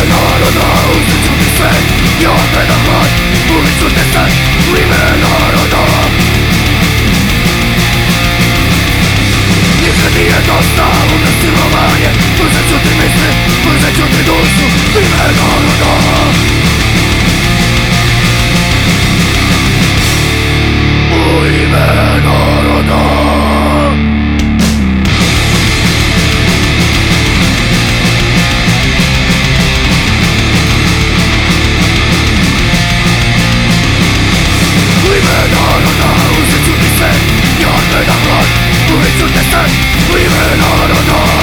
Hang on Leaving all the